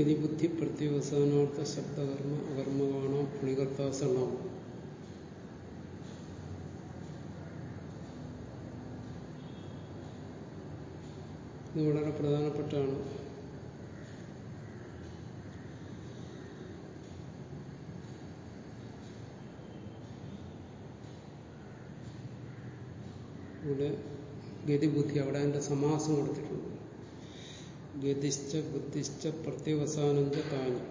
ഗതിബുദ്ധി പ്രത്യവസാനാർത്ഥ ശബ്ദകർമ്മ അകർമ്മകാണ പുളികർത്താസണം ഇത് വളരെ പ്രധാനപ്പെട്ടാണ്. ഇവിടെ ഗതിബുദ്ധി അവിടെ അതിന്റെ സമാസം കൊടുത്തിട്ടുണ്ട്. ഗതിശ്ച ബുദ്ധിശ്ച പ്രത്യവസാനഞ്ച താനി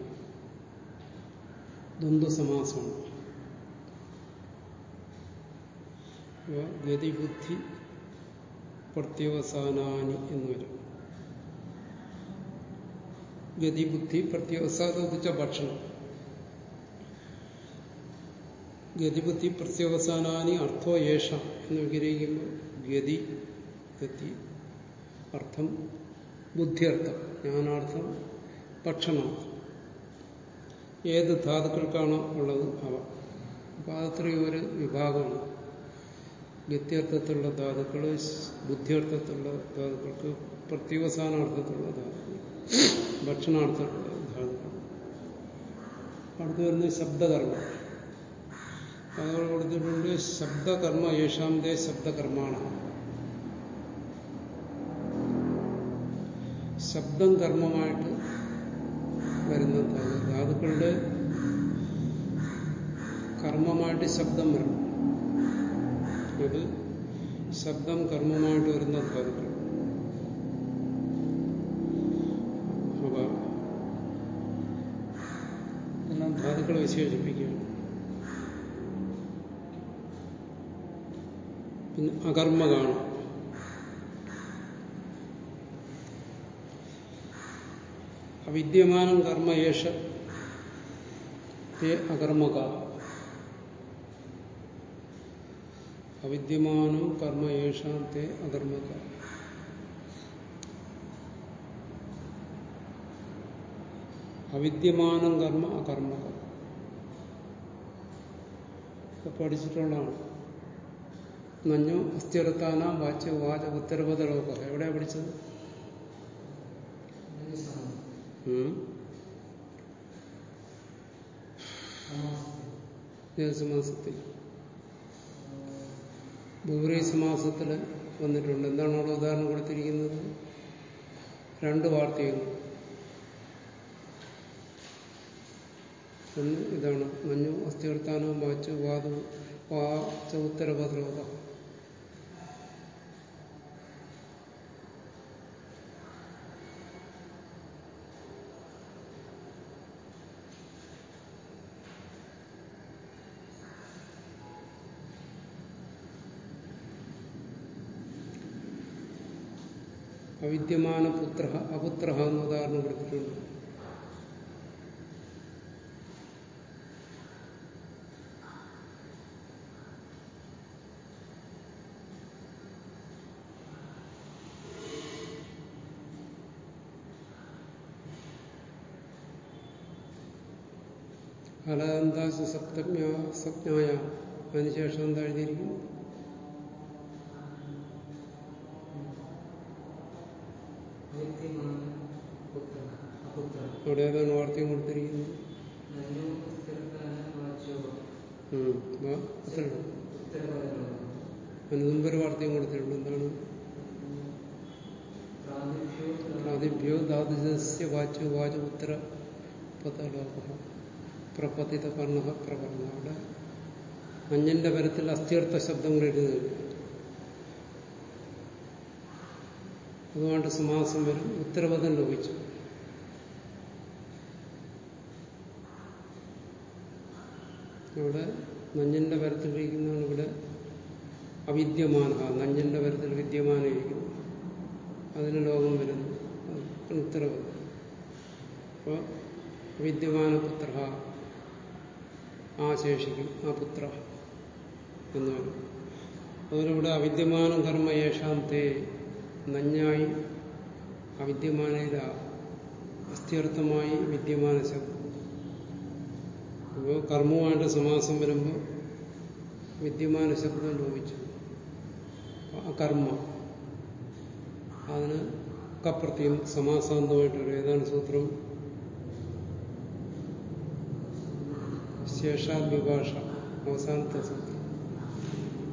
ദ്വന്ദ്സമാസമാണ് ഗതിബുദ്ധി പ്രത്യവസാനാനി എന്ന് വരും. ഗതിബുദ്ധി പ്രത്യവസാനം എന്ന് വെച്ചാൽ ഭക്ഷണം. ഗതിബുദ്ധി പ്രത്യവസാനാനി അർത്ഥോ യേഷ എന്ന് വിഗ്രഹിക്കുമ്പോൾ ഗതി ഗതി അർത്ഥം ബുദ്ധിയർത്ഥം ജ്ഞാനാർത്ഥം ഭക്ഷണാർത്ഥം. ഏത് ധാതുക്കൾക്കാണോ ഉള്ളത് അവ. അപ്പൊ അതത്രയും ഒരു വിഭാഗമാണ്. ഗത്യർത്ഥത്തിലുള്ള ധാതുക്കൾ ബുദ്ധിയർത്ഥത്തിലുള്ള ധാതുക്കൾക്ക് പ്രത്യവസാനാർത്ഥത്തിലുള്ള ധാതുക്കൾ ഭക്ഷണാർത്ഥത്തിലുള്ള ധാതുക്കൾ. അടുത്ത് വരുന്നത് ശബ്ദകർമ്മം. അതുകൊണ്ട് കൊടുത്തിട്ടുണ്ട് ശബ്ദകർമ്മ യേശാന്തേ ശബ്ദകർമാണ്. ശബ്ദം കർമ്മമായിട്ട് വരുന്ന ധാതു ധാതുക്കളുടെ കർമ്മമായിട്ട് ശബ്ദം വരണം. അത് ശബ്ദം കർമ്മമായിട്ട് വരുന്ന ധാതുക്കൾ. എല്ലാം ധാതുക്കളെ വിശേഷിപ്പിക്കുകയാണ്. പിന്നെ അകർമ്മ കാണും. അവിദ്യമാനം കർമ്മ യേശ. അകർമ്മക. അവിദ്യമാനം കർമ്മ യേശാത്തെ അകർമ്മക. അവിദ്യമാനം കർമ്മ അകർമ്മക. പഠിച്ചിട്ടുള്ളതാണ്. നഞ്ഞു അസ്ഥിരത്താന വാച്ച് വാച ഉത്തരപദലോക എവിടെയാണ് പഠിച്ചത്? സമാസത്തിൽ. ഭൂരി സമാസത്തിൽ വന്നിട്ടുണ്ട്. എന്താണ് അവിടെ ഉദാഹരണം കൊടുത്തിരിക്കുന്നത്? രണ്ട് വാർത്തകൾ ഒന്ന് ഇതാണ്. മഞ്ഞു അസ്ഥിവർത്താനം വാച്ചു വാതു വാച്ച ഉത്തരപദ്രോക അവിദ്യമാന പുത്ര അപുത്ര എന്ന് ഉദാഹരണം കൊടുത്തിട്ടുണ്ട് ഫലന്താശ സപ്തജ്ഞ സജ്ഞായ അതിനുശേഷം എന്താ എഴുതിയിരിക്കുന്നു അവിടെ ഏതാണ് വാർത്തയും കൊടുത്തിരിക്കുന്നത് അതിന് മുമ്പൊരു വാർത്തയും കൊടുത്തിട്ടുണ്ട് എന്താണ് പ്രാതിഭ്യോ ധാതുജസ്യ വാച്യോ വാച ഉത്തര പ്രപതിത പർണ പ്രവർണ അവിടെ അഞ്ഞന്റെ പരത്തിൽ അസ്ഥിർത്ഥ ശബ്ദങ്ങൾ എഴുതുകയില്ല അതുകൊണ്ട് സമാസം വരും. ഉത്തരപദം ലോപിച്ചു. ഇവിടെ നഞ്ഞന്റെ പരത്തിലിരിക്കുന്നതാണ് ഇവിടെ അവിദ്യമാന നഞ്ഞന്റെ പരത്തിൽ വിദ്യമാനായിരിക്കുന്നു അതിന് ലോകം വരുന്നു. ഉത്തരവ് അപ്പോൾ വിദ്യമാന പുത്ര ആ ശേഷിക്കും ആ പുത്ര എന്ന് പറയും അതുപോലെ ഇവിടെ അവിദ്യമാനം കർമ്മ യേശാന്തേ നഞ്ഞായി അവിദ്യമാനേത അസ്ഥ്യർത്ഥമായി വിദ്യമാനശ അപ്പോൾ കർമ്മമായിട്ട് സമാസം വരുമ്പോൾ വിദ്യമാന ശബ്ദം ലോപിച്ചു കർമ്മ. അതിന് കപ്രത്യം സമാസാന്തമായിട്ടൊരു ഏതാണ് സൂത്രം? ശേഷാദ്വിഭാഷ. അവസാനത്തെ സൂത്രം.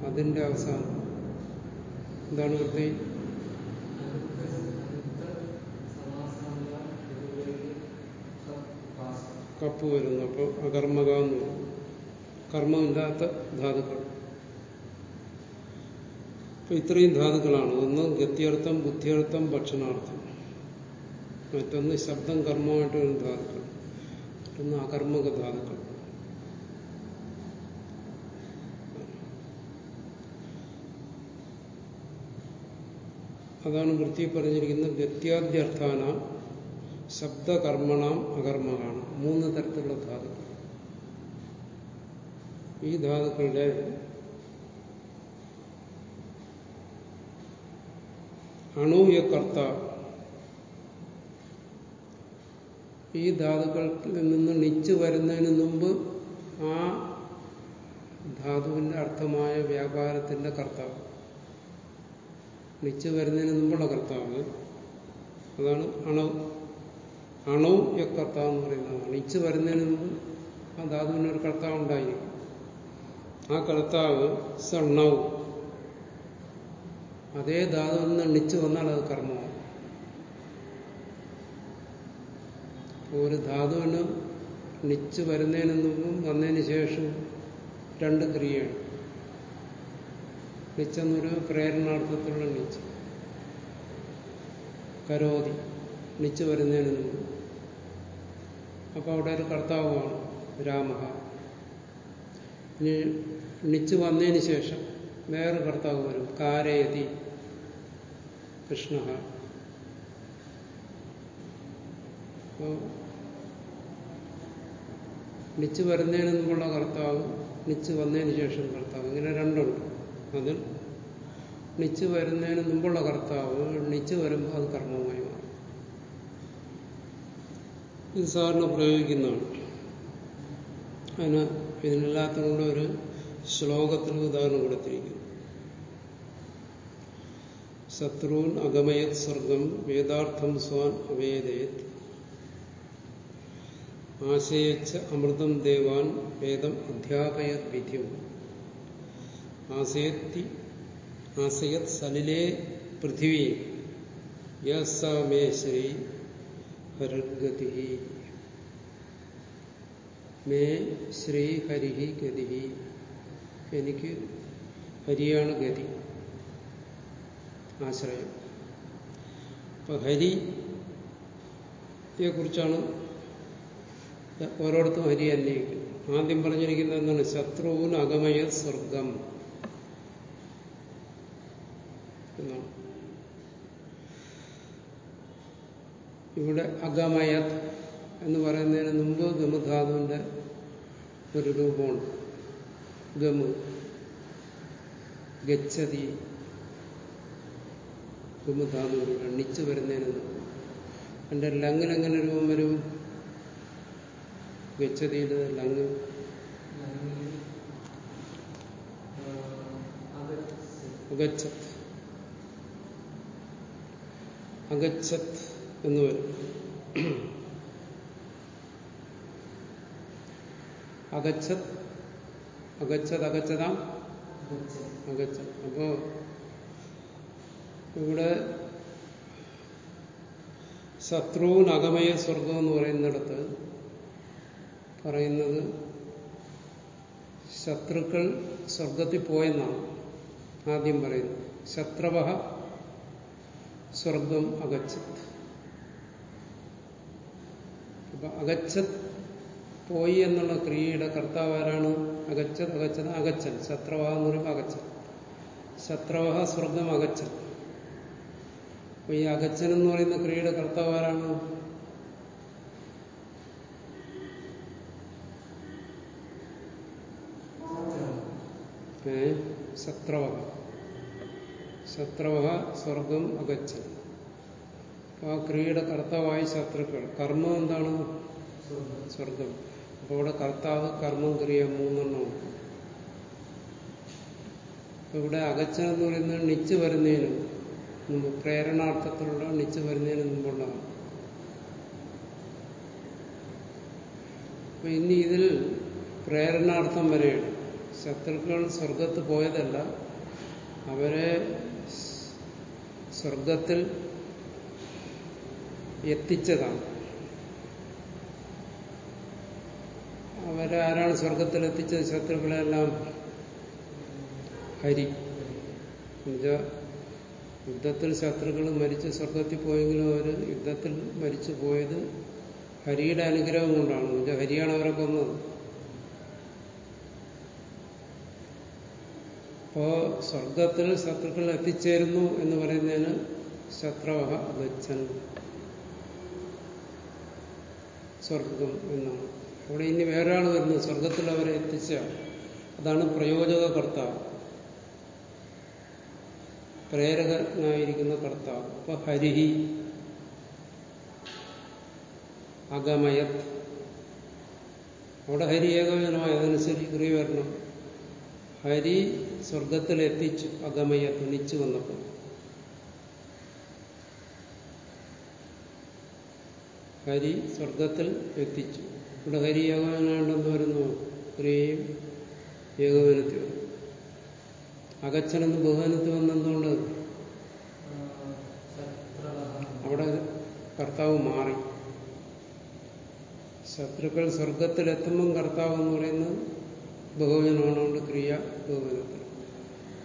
അതിന്റെ അവസാനം. എന്താണ് വൃത്തി കപ്പ് വരുന്നു. അപ്പോൾ അകർമ്മക എന്ന് വരുന്നു കർമ്മമില്ലാത്ത ധാതുക്കൾ. അപ്പൊ ഇത്രയും ധാതുക്കളാണ്. ഒന്ന് ഗത്യർത്ഥം ബുദ്ധിയർത്ഥം ഭക്ഷണാർത്ഥം. മറ്റൊന്ന് ശബ്ദം കർമ്മമായിട്ട് വരുന്ന ധാതുക്കൾ. മറ്റൊന്ന് അകർമ്മക ധാതുക്കൾ. അതാണ് വൃത്തി പറഞ്ഞിരിക്കുന്നത് ഗത്യാദ്യർത്ഥാന ശബ്ദകർമ്മണാം അകർമ്മകാണ്. മൂന്ന് തരത്തിലുള്ള ധാതുക്കൾ. ഈ ധാതുക്കളുടെ അണുയ കർത്ത ഈ ധാതുക്കളിൽ നിന്ന് നിച്ചു വരുന്നതിന് മുമ്പ് ആ ധാതുവിന്റെ അർത്ഥമായ വ്യാപാരത്തിന്റെ കർത്താവ്. നിച്ചു വരുന്നതിന് മുമ്പുള്ള കർത്താവ്. അതാണ് അണു. അണു യക്കർത്ത എന്ന് പറയുന്നതാണ്. ഇച്ച് വരുന്നതിന് മുമ്പ് ആ ധാതുവിന് ഒരു കർത്താവ് ഉണ്ടായിരിക്കും. ആ കർത്താവ് സണ്ണവും അതേ ധാതുവിൽ നിന്ന് എണ്ണിച്ചു വന്നാൽ അത് കർമ്മമാണ് ഒരു ധാതുവിന് നിച്ച് വരുന്നതിന് മുമ്പും വന്നതിന് ശേഷവും രണ്ട് ക്രിയയാണ്. നിച്ചെന്നൊരു പ്രേരണാർത്ഥത്തിലുള്ള നിച്ച് കരോതി നിച്ച് വരുന്നതിന് മുമ്പ്. അപ്പൊ അവിടെ ഒരു കർത്താവുമാണ് രാമ ഇനി നിച്ച് വന്നതിന് ശേഷം വേറെ കർത്താവ് വരും കാരയതി കൃഷ്ണ ണിച്ച് വരുന്നതിന് മുമ്പുള്ള കർത്താവ് ണിച്ച് വന്നതിന് ശേഷം കർത്താവ്. ഇങ്ങനെ രണ്ടുണ്ട്. അതിൽ ണിച്ച് വരുന്നതിന് മുമ്പുള്ള കർത്താവ് ണിച്ച് വരുമ്പോൾ അത് കർമ്മമായി ഇത് സാറിന് പ്രയോഗിക്കുന്നതാണ്. അതിന് ഇതിനെല്ലാത്തിനുള്ള ഒരു ശ്ലോകത്തിൽ ഉദാഹരണം കൊടുത്തിരിക്കുന്നു. ശത്രുൻ അഗമയത് സ്വർഗം വേദാർത്ഥം സ്വാൻ അവേദയത് ആശയച്ച അമൃതം ദേവാൻ വേദം അധ്യാപയത് വിധിയും ആശയത്തി ആശയത് സലിലേ പൃഥിവി. യസമേ ശ്രീ മേ ശ്രീ ഹരിഹി ഗതിഹി. എനിക്ക് ഹരിയാണ് ഗതി. ആശ്രയം. അപ്പൊ ഹരിയെ കുറിച്ചാണ് ഓരോടത്തും ഹരി അന്വേഷിക്കുന്നത് ആദ്യം പറഞ്ഞിരിക്കുന്നത് എന്താണ്? ശത്രുവിൻ അകമയ സ്വർഗം എന്നാണ്. ഇവിടെ അഗമയത് എന്ന് പറയുന്നതിന് മുമ്പ് ഗമധാതുവിന്റെ ഒരു രൂപമുണ്ട് ഗമു. ഗച്ഛതി. ഗമധാതുവിലൂടെ എണ്ണിച്ചു വരുന്നതിന് എന്റെ എന്റെ ലങ്ങിനെങ്ങനെ രൂപം വരും. ഗച്ഛതിയിൽ ലങ് അഗച്ഛത്. അഗച്ഛത് എന്ന് വരും. അഗച്ഛത് അഗച്ഛത് അഗച്ഛതാം അഗച്ഛ അപ്പോ ഇവിടെ ശത്രുവിന് അകമയ സ്വർഗം എന്ന് പറയുന്നിടത്ത് പറയുന്നത് ശത്രുക്കൾ സ്വർഗത്തിൽ പോയെന്നാണ് ആദ്യം പറയുന്നത്. ശത്രവ സ്വർഗം അഗച്ഛത് അപ്പൊ അഗച്ഛത് പോയി എന്നുള്ള ക്രിയയുടെ കർത്താവ് ആരാണ്? അകച്ചൻ അകച്ചൻ അകച്ചൻ. ശത്രവ എന്ന് പറയുമ്പോൾ അകച്ചൻ. ശത്രവ സ്വർഗം അകച്ചൻ. അപ്പൊ ഈ അകച്ചൻ എന്ന് പറയുന്ന ക്രിയയുടെ കർത്താവ് ആരാണ്? ശത്രുവഹ ശത്രവ. ശത്രവ സ്വർഗം അകച്ചൻ. ആ ക്രിയയുടെ കർത്താവായി ശത്രുക്കൾ. കർമ്മം എന്താണ്? സ്വർഗം. അപ്പൊ ഇവിടെ കർത്താവ് കർമ്മം ക്രിയ മൂന്നെണ്ണമാണ് ഇവിടെ അകച്ചൻ എന്ന് പറയുന്നത് നിച്ച് വരുന്നതിന് പ്രേരണാർത്ഥത്തിലുള്ള നിച്ച് വരുന്നതിന് മുമ്പുള്ളതാണ്. അപ്പൊ ഇനി ഇതിൽ പ്രേരണാർത്ഥം വരെയാണ് ശത്രുക്കൾ സ്വർഗത്ത് പോയതല്ല അവരെ സ്വർഗത്തിൽ എത്തിച്ചതാണ്. അവരെ ആരാണ് സ്വർഗത്തിൽ എത്തിച്ചത് ശത്രുക്കളെല്ലാം ഹരി. യുദ്ധത്തിൽ ശത്രുക്കൾ മരിച്ച് സ്വർഗത്തിൽ പോയെങ്കിലും അവർ യുദ്ധത്തിൽ മരിച്ചു പോയത് ഹരിയുടെ അനുഗ്രഹം കൊണ്ടാണ്. എന്നുവെച്ചാൽ ഹരിയാണ് അവരെ കൊന്നത്. അപ്പോ സ്വർഗത്തിൽ ശത്രുക്കൾ എത്തിച്ചേരുന്നു എന്ന് പറയുന്നതിന് ശത്രുവഹ ഗച്ഛൻ സ്വർഗം എന്നാണ്. അവിടെ ഇനി വേറൊരാൾ വരുന്നത് സ്വർഗത്തിൽ അവരെ എത്തിച്ച അതാണ് പ്രയോജക കർത്താവ് പ്രേരകനായിരിക്കുന്ന കർത്താവ്. അപ്പൊ ഹരിഹി അഗമയത്. അവിടെ ഹരി ഏകവചനമായി അതനുസരിച്ച് ക്രിയ വരണം. ഹരി സ്വർഗത്തിൽ എത്തിച്ചു അഗമയത്ത് നിച്ചു വന്നപ്പോൾ. ഹരി സ്വർഗത്തിൽ എത്തിച്ചു. ഇവിടെ ഹരി ഏകവനാണ്ടെന്ന് വരുന്നു. ക്രിയയും ഏകവനത്തിൽ വരും അകച്ചനെന്ന് ബഹുവനത്തിൽ വന്നെന്തുകൊണ്ട്? അവിടെ കർത്താവ് മാറി. ശത്രുക്കൾ സ്വർഗത്തിലെത്തുമ്പം കർത്താവ് എന്ന് പറയുന്നത് ബഹുവചനമാണുകൊണ്ട് ക്രിയ ബഹുവനത്തിൽ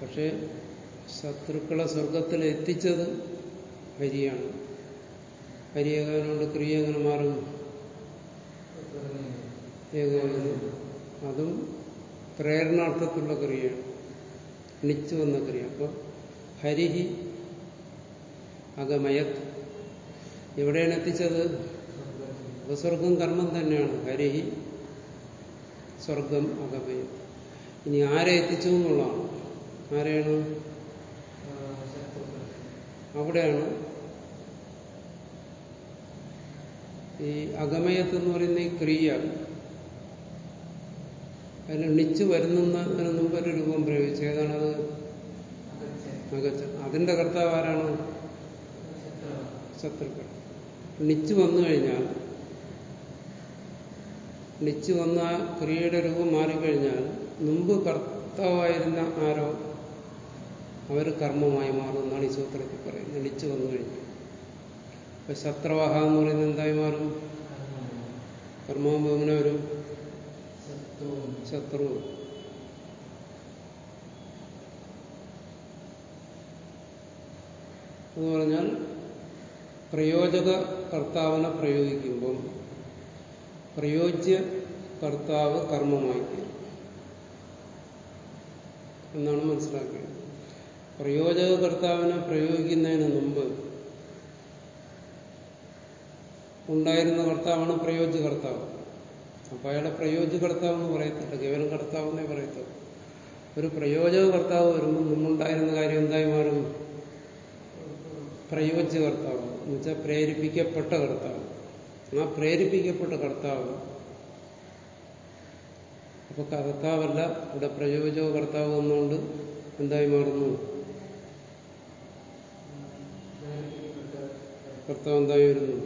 പക്ഷേ ശത്രുക്കളെ സ്വർഗത്തിൽ എത്തിച്ചത് ഹരിയാണ്. ഹരി ഏകവനുകൊണ്ട് ക്രിയ എങ്ങനെ മാറും? ഏകോപനം അതും പ്രേരണാർത്ഥത്തിലുള്ള ക്രിയയാണ് നിച്ചു വന്ന ക്രിയ അപ്പോൾ ഹരിഹി അഗമയത്. എവിടെയാണ് എത്തിച്ചത് സ്വർഗം കർമ്മം തന്നെയാണ്. ഹരിഹി സ്വർഗം അഗമയത്. ഇനി ആരെ എത്തിച്ചു എന്നുള്ളതാണ്. ആരെയാണ്? അവിടെയാണ് ഈ അഗമയത്ത് എന്ന് പറയുന്ന ഈ ക്രിയ അതിൽ എണിച്ചു വരുന്നതിന് മുമ്പ് ഒരു രൂപം പ്രയോഗിച്ചു. ഏതാണത് അകച്ച അതിന്റെ കർത്താവ് ആരാണ്? ശത്രുക്കൾ. എണിച്ചു വന്നു കഴിഞ്ഞാൽ എണിച്ചു വന്ന ക്രിയയുടെ രൂപം മാറിക്കഴിഞ്ഞാൽ മുമ്പ് കർത്താവായിരുന്ന ആരോ അവർ കർമ്മമായി മാറുമെന്നാണ് ഈ സൂത്രത്തിൽ പറയുന്നത്. എണിച്ചു വന്നു കഴിഞ്ഞു ഇപ്പൊ ശത്രവാഹ എന്ന് പറയുന്നത് എന്തായി മാറും? കർമ്മവും അങ്ങനെ വരും. ശത്രു. എന്ന് പറഞ്ഞാൽ പ്രയോജക കർത്താവിനെ പ്രയോഗിക്കുമ്പം പ്രയോജ്യ കർത്താവ് കർമ്മമായി എന്നാണ് മനസ്സിലാക്കിയത്. പ്രയോജക കർത്താവിനെ പ്രയോഗിക്കുന്നതിന് മുമ്പ് ഉണ്ടായിരുന്ന കർത്താവാണ് പ്രയോജ്യ കർത്താവ് അപ്പൊ അയാളെ പ്രയോജ്യ കർത്താവ് എന്ന് പറയത്തില്ല കേവലം കർത്താവ് എന്നേ പറയത്തുള്ളൂ. ഒരു പ്രയോജക കർത്താവ് വരുമ്പോൾ മുമ്പുണ്ടായിരുന്ന കാര്യം എന്തായി മാറും? പ്രയോജ്യ കർത്താവ് എന്ന് വെച്ചാൽ പ്രേരിപ്പിക്കപ്പെട്ട കർത്താവ്. ആ പ്രേരിപ്പിക്കപ്പെട്ട കർത്താവ് അപ്പൊ കർത്താവല്ല ഇവിടെ പ്രയോജക കർത്താവ് എന്നുകൊണ്ട് എന്തായി മാറുന്നു? കർത്താവ് എന്തായി വരുന്നു?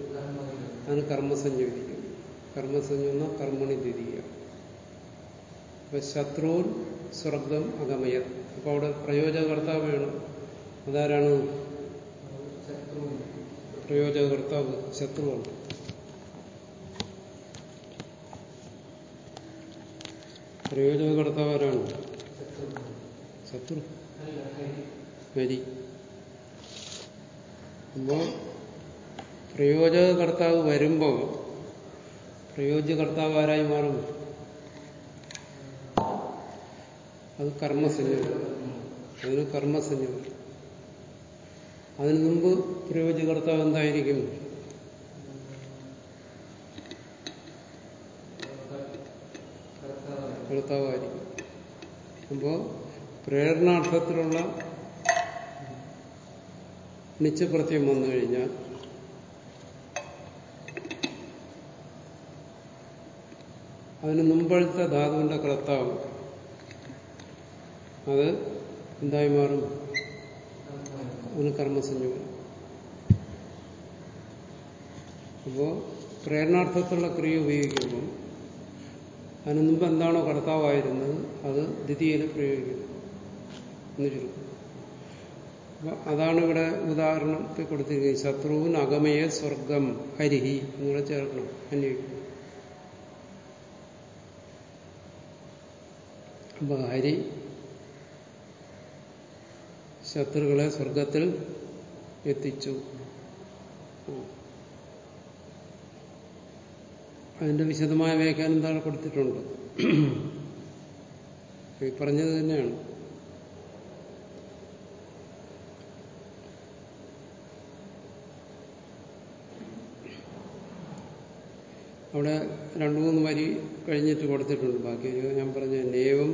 അതിന് കർമ്മസഞ്ജ വിധിക്കും കർമ്മസഞ്ജ എന്ന കർമ്മണി തിരിക അപ്പൊ ശത്രുൻ സ്വർഗം അഗമയ. അപ്പൊ അവിടെ പ്രയോജകർത്താവ് വേണം. അതാരാണ്? പ്രയോജകർത്താവ് ശത്രുവാണ്. പ്രയോജക കർത്താവ് ആരാണ്? ശത്രു. ഹരി അപ്പോ പ്രയോജക കർത്താവ് വരുമ്പോൾ പ്രയോജ്യ കർത്താവ് ആരായി മാറും അത് കർമ്മസഞ്ജമാണ് അതിന് കർമ്മസഞ്ജമാണ് അതിനു മുമ്പ് പ്രയോജ്യ കർത്താവ് എന്തായിരിക്കും? കർത്താവായിരിക്കും. അപ്പോ പ്രേരണാർത്ഥത്തിലുള്ള നിശ്ചപ്രത്യം വന്നു കഴിഞ്ഞാൽ അതിന് മുമ്പഴത്തെ ധാതുവിന്റെ കർത്താവ് അത് എന്തായി മാറും? അതിന് കർമ്മസഞ്ജ അപ്പോ പ്രേരണാർത്ഥത്തിലുള്ള ക്രിയ ഉപയോഗിക്കുമ്പോൾ അതിന് മുമ്പ് എന്താണോ കർത്താവായിരുന്നത് അത് ദ്വിതീയയിൽ പ്രയോഗിക്കുന്നു. എന്ന് ചുരുക്കം. അതാണ് ഇവിടെ ഉദാഹരണത്തിൽ കൊടുത്തിരിക്കുന്നത്. ശത്രുവിന് അഗമയെ സ്വർഗം ഹരിഹി എന്നിവിടെ ചേർക്കണം. അന്വയിക്കണം അപ്പൊ ഹരി ശത്രുക്കളെ സ്വർഗത്തിൽ എത്തിച്ചു. അതിന്റെ വിശദമായ വ്യാഖ്യാനം താഴെ കൊടുത്തിട്ടുണ്ട്. പറഞ്ഞത് തന്നെയാണ്. അവിടെ രണ്ടു മൂന്ന് വരി കഴിഞ്ഞിട്ട് കൊടുത്തിട്ടുണ്ട്. ബാക്കി ഞാൻ പറഞ്ഞ നേവം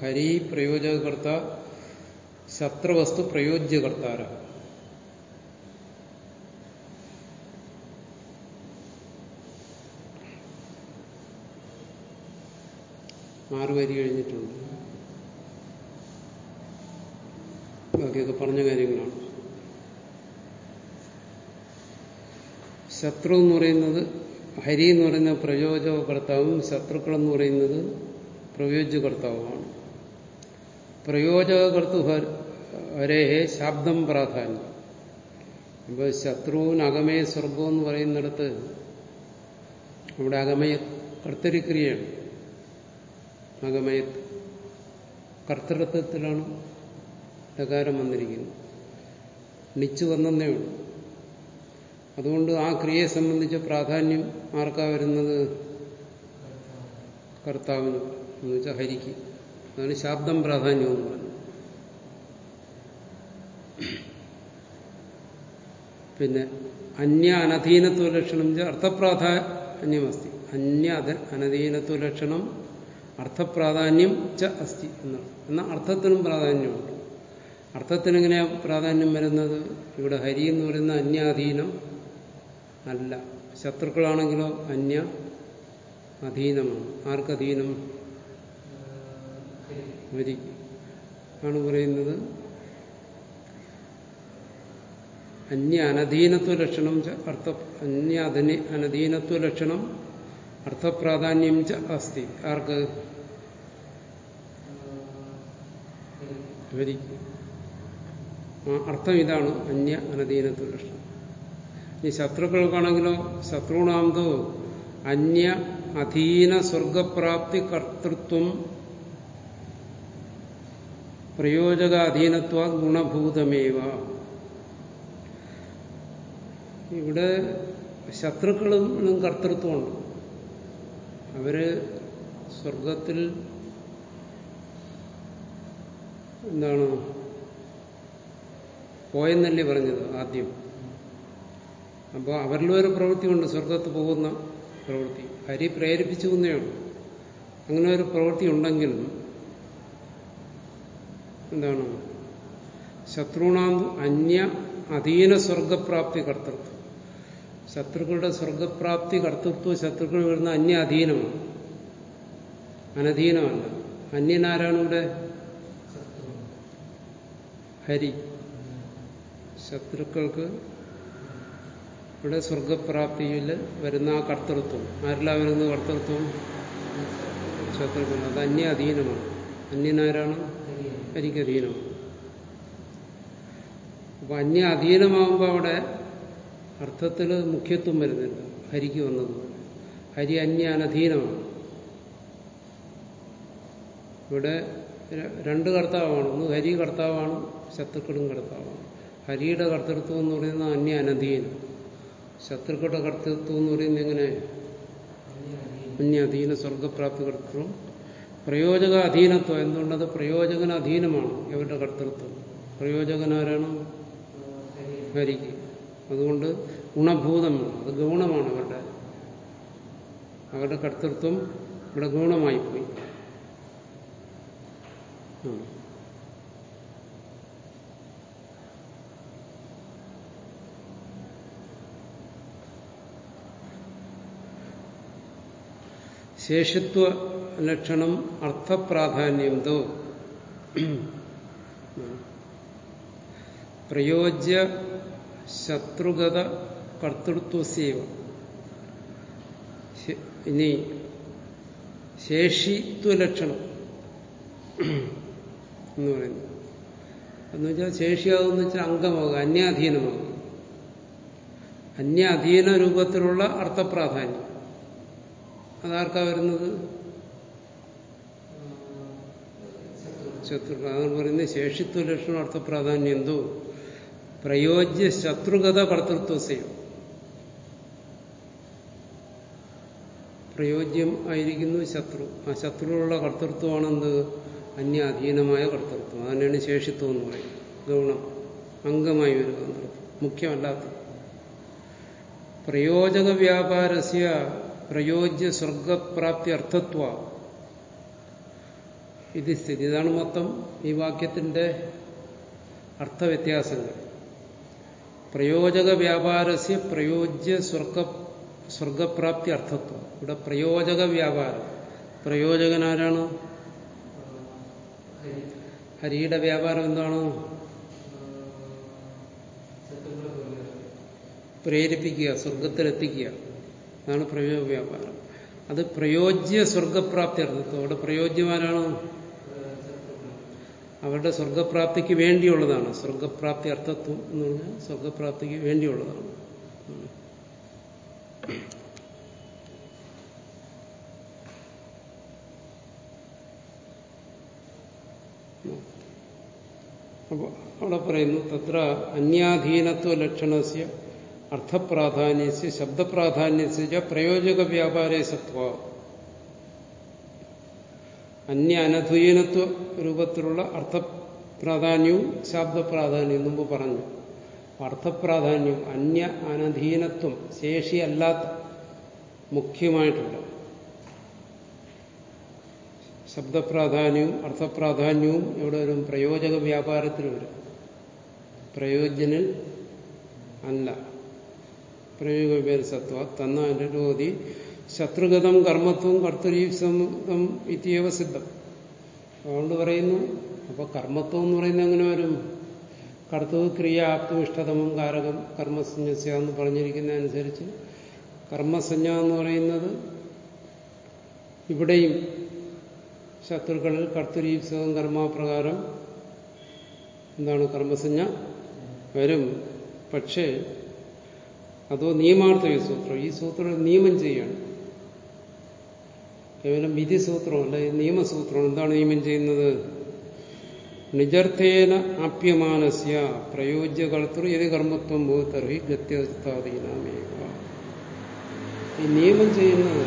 ഹരി പ്രയോജകർത്ത ശത്രുവസ്തു പ്രയോജ്യകർത്താര. ആറ് വരി കഴിഞ്ഞിട്ടുണ്ട്. ബാക്കിയൊക്കെ പറഞ്ഞ കാര്യങ്ങളാണ്. ശത്രു എന്ന് പറയുന്നത് ഹരി എന്ന് പറയുന്ന പ്രയോജകർത്താവും ശത്രുക്കൾ എന്ന് പറയുന്നത് പ്രയോജ്യകർത്താവുമാണ് പ്രയോജകർത്തു ഹരേ ശാബ്ദം പ്രാധാന്യം. ഇപ്പൊ ശത്രുവിന് അകമേ സ്വർഗം എന്ന് പറയുന്നിടത്ത് ഇവിടെ അകമയ കർത്തരിക്രിയയാണ് അകമയത്ത് കർത്തൃത്വത്തിലാണ് പ്രകാരം വന്നിരിക്കുന്നത്. നിച്ചു വന്നേ ഉള്ളൂ. അതുകൊണ്ട് ആ ക്രിയയെ സംബന്ധിച്ച പ്രാധാന്യം ആർക്കാ വരുന്നത്? കർത്താവിന്. എന്ന് വെച്ചാൽ ഹരിക്ക്. അതാണ് ശാബ്ദം പ്രാധാന്യം എന്ന് പറയുന്നത്. പിന്നെ അന്യ അനധീനത്വ ലക്ഷണം അർത്ഥപ്രാധാന്യം അസ്തി. അന്യ അനധീനത്വ ലക്ഷണം അർത്ഥപ്രാധാന്യം ച അസ്തി എന്നാണ്. എന്നാൽ അർത്ഥത്തിനും പ്രാധാന്യമുണ്ട്. അർത്ഥത്തിനെങ്ങനെയാണ് പ്രാധാന്യം വരുന്നത്? ഇവിടെ ഹരി എന്ന് പറയുന്ന അന്യാധീനം അല്ല. ശത്രുക്കളാണെങ്കിലോ അന്യ അധീനമാണ് ആർക്കധീനം ഹരി ആണ് പറയുന്നത്. അന്യ അനധീനത്വ ലക്ഷണം അർത്ഥ അന്യ അധനി അനധീനത്വ ലക്ഷണം അർത്ഥപ്രാധാന്യം ച അസ്തി. ആർക്ക്? അർത്ഥം ഇതാണ് അന്യ അനധീനത്വ ലക്ഷണം. ഈ ശത്രുക്കൾക്കാണെങ്കിലോ ശത്രുണാന്തോ അന്യ അധീന സ്വർഗപ്രാപ്തി കർത്തൃത്വം പ്രയോജക അധീനത്വ ഗുണഭൂതമേവ. ഇവിടെ ശത്രുക്കളും കർത്തൃത്വമുണ്ട്. അവർ സ്വർഗത്തിൽ എന്താണ് പോയെന്നല്ലേ പറഞ്ഞത് ആദ്യം? അപ്പോൾ അവരിലും ഒരു പ്രവൃത്തിയുണ്ട് സ്വർഗത്ത് പോകുന്ന പ്രവൃത്തി. ഹരി പ്രേരിപ്പിച്ചു എന്നേയുള്ളൂ അങ്ങനെ ഒരു പ്രവൃത്തി ഉണ്ടെങ്കിലും എന്താണ്? ശത്രുണാം അന്യ അധീന സ്വർഗപ്രാപ്തി കർത്തൃത്വം. ശത്രുക്കളുടെ സ്വർഗപ്രാപ്തി കർത്തൃത്വം ശത്രുക്കൾ വരുന്ന അന്യ അധീനമാണ്. അനധീനമല്ല. അന്യനാരാണ് ഇവിടെ ഹരി. ശത്രുക്കൾക്ക് ഇവിടെ സ്വർഗപ്രാപ്തിയിൽ വരുന്ന ആ കർത്തൃത്വം. ആരെല്ലാം വരുന്ന കർത്തൃത്വം ശത്രുക്കൾ അത് അന്യ അധീനമാണ് അന്യനാരാണ്? എനിക്ക് അധീനമാണ് അപ്പൊ അന്യ അധീനമാകുമ്പോൾ അവിടെ അർത്ഥത്തിൽ മുഖ്യത്വം വരുന്നില്ല. ഹരിക്ക് വന്നതുപോലെ ഹരി അന്യ അനധീനമാണ് ഇവിടെ രണ്ട് കർത്താവാണ്. ഒന്ന് ഹരി കർത്താവാണ് ശത്രുക്കളും കർത്താവാണ്. ഹരിയുടെ കർത്തൃത്വം എന്ന് പറയുന്നത് അന്യ അനധീനം ശത്രുക്കളുടെ കർത്തൃത്വം എന്ന് പറയുന്നത് എങ്ങനെ? അന്യധീന സ്വർഗപ്രാപ്തി കർത്തൃത്വം പ്രയോജക അധീനത്വം എന്തുകൊണ്ടത്? പ്രയോജകന അധീനമാണ് ഇവരുടെ കർത്തൃത്വം. പ്രയോജകനാരാണ്? ഹരിക്ക്. അതുകൊണ്ട് ഗുണഭൂതമാണ് അത് ഗൗണമാണ് അവരുടെ അവരുടെ കർത്തൃത്വം ഇവിടെ ഗുണമായിപ്പോയി. ശേഷിത്വ ലക്ഷണം അർത്ഥപ്രാധാന്യം തോ. പ്രയോജ്യ ശത്രുഗത കർത്തൃത്വസേവ ഇനി ശേഷിത്വലക്ഷണം എന്ന് പറയുന്നത് എന്ന് വെച്ചാൽ ശേഷിയാകുമെന്ന് വെച്ചാൽ അംഗമാകുക അന്യാധീനമാകുക അന്യാധീന രൂപത്തിലുള്ള അർത്ഥപ്രാധാന്യം. അതാർക്കാ വരുന്നത്? ശത്രു അതാണ് പറയുന്നത് ശേഷിത്വ ലക്ഷണം അർത്ഥ പ്രാധാന്യം എന്തോ? പ്രയോജ്യ ശത്രുഗത കർത്തൃത്വസയോ പ്രയോജ്യം ആയിരിക്കുന്നു ശത്രു. ആ ശത്രുവിലുള്ള കർത്തൃത്വമാണെന്ത്? അന്യ അധീനമായ കർത്തൃത്വം. അതിനാണ് ശേഷിത്വം എന്ന് പറയുന്നത്. ഗൗണം. അംഗമായി ഒരു കർത്തൃത്വം. മുഖ്യമല്ലാത്ത. പ്രയോജക വ്യാപാരസ്യ പ്രയോജ്യ സ്വർഗപ്രാപ്തി അർത്ഥത്വ ഇത് സ്ഥിതി. ഇതാണ് മൊത്തം ഈ വാക്യത്തിന്റെ അർത്ഥവ്യത്യാസങ്ങൾ. പ്രയോജക വ്യാപാരസ്യ പ്രയോജ്യ സ്വർഗ സ്വർഗപ്രാപ്തി അർത്ഥത്വം ഇവിടെ പ്രയോജക വ്യാപാരം. പ്രയോജകൻ ആരാണ്? ഹരിയുടെ വ്യാപാരം എന്താണ്? പ്രേരിപ്പിക്കുക സ്വർഗത്തിലെത്തിക്കുക. അതാണ് പ്രയോഗ വ്യാപാരം. അത് പ്രയോജ്യ സ്വർഗപ്രാപ്തി അർത്ഥത്വം അവിടെ പ്രയോജ്യമാരാണ്? അവരുടെ സ്വർഗപ്രാപ്തിക്ക് വേണ്ടിയുള്ളതാണ്. സ്വർഗപ്രാപ്തി അർത്ഥത്വം എന്ന് പറഞ്ഞാൽ സ്വർഗപ്രാപ്തിക്ക് വേണ്ടിയുള്ളതാണ്. അപ്പോൾ അവിടെ പറയുന്നു തത്ര അന്യാധീനത്വ ലക്ഷണസ്യ അർത്ഥപ്രാധാന്യസ്യ ശബ്ദപ്രാധാന്യസ് പ്രയോജക വ്യാപാരേ സത്വ അന്യ അനധീനത്വ രൂപത്തിലുള്ള അർത്ഥപ്രാധാന്യവും ശബ്ദപ്രാധാന്യവും മുമ്പ് പറഞ്ഞു. അർത്ഥപ്രാധാന്യം അന്യ അനധീനത്വം ശേഷിയല്ലാത്ത മുഖ്യമായിട്ടുള്ള ശബ്ദപ്രാധാന്യവും അർത്ഥപ്രാധാന്യവും ഇവിടെ വരും പ്രയോജക വ്യാപാരത്തിൽ വരും. പ്രയോജനിൽ അല്ല. പ്രയോഗ സത്വ തന്ന അനുരോധി ശത്രുഗതം കർമ്മത്വം കർത്തരീപ്സം ഇത്യവ സിദ്ധം. അതുകൊണ്ട് പറയുന്നു അപ്പൊ കർമ്മത്വം എന്ന് പറയുന്നത് എങ്ങനെ വരും? കർത്തവ് ക്രിയ ആപ്തം ഇഷ്ടതമം കാരകം കർമ്മസഞ്ജസ്യ എന്ന് പറഞ്ഞിരിക്കുന്നതനുസരിച്ച് കർമ്മസഞ്ജ എന്ന് പറയുന്നത് ഇവിടെയും ശത്രുക്കളിൽ കർത്തരീപ്സവും കർമാപ്രകാരം എന്താണ് കർമ്മസഞ്ജ വരും. പക്ഷേ അതോ നിയമാർത്ഥ സൂത്രം. ഈ സൂത്രം നിയമം ചെയ്യാണ്. കേവലം വിധി സൂത്രമല്ല നിയമസൂത്രം. എന്താണ് നിയമം ചെയ്യുന്നത്? നിജർത്ഥേന ആപ്യമാനസ്യ പ്രയോജ്യ കർത്തൃ യതി കർമ്മത്വം ഭൂതർഹി ഗത്യസ്ഥാധീനമേവ ഈ നിയമം ചെയ്യുന്നത്